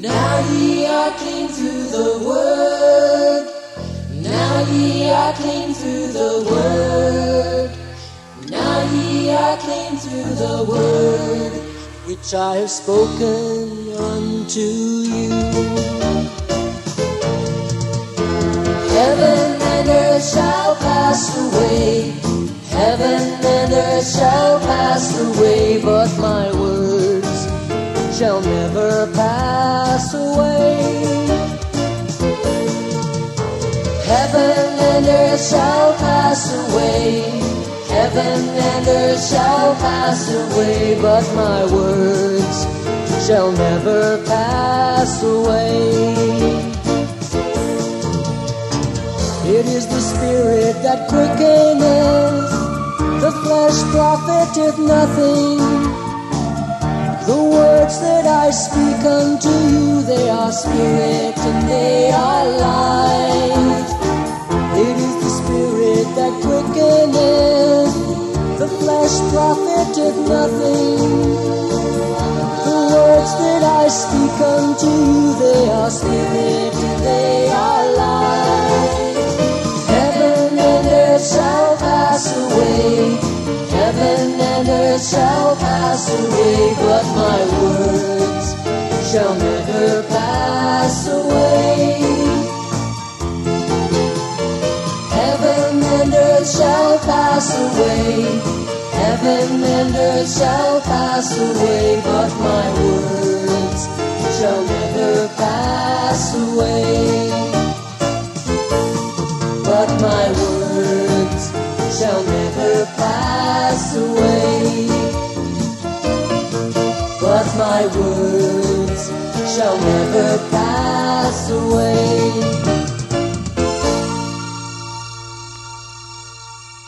Now ye are clean through the word. Now ye are clean through the word. Now ye are clean through the word which I have spoken unto you. Heaven and earth shall pass away. Heaven and earth shall pass away, but my word shall never pass away. Heaven and earth shall pass away. Heaven and earth shall pass away, but my words shall never pass away. It is the spirit that quickeneth, the flesh profiteth nothing words that I speak unto you, they are spirit and they are light. It is the spirit that quickeneth, the flesh profiteth nothing. The words that I speak unto you, they are spirit and they are light. Heaven and earth shall pass away, heaven and earth shall pass away, but my shall never pass away. Heaven and earth shall pass away. Heaven and earth shall pass away, but my words shall never pass away. But my words shall never pass away. But my words shall never pass away.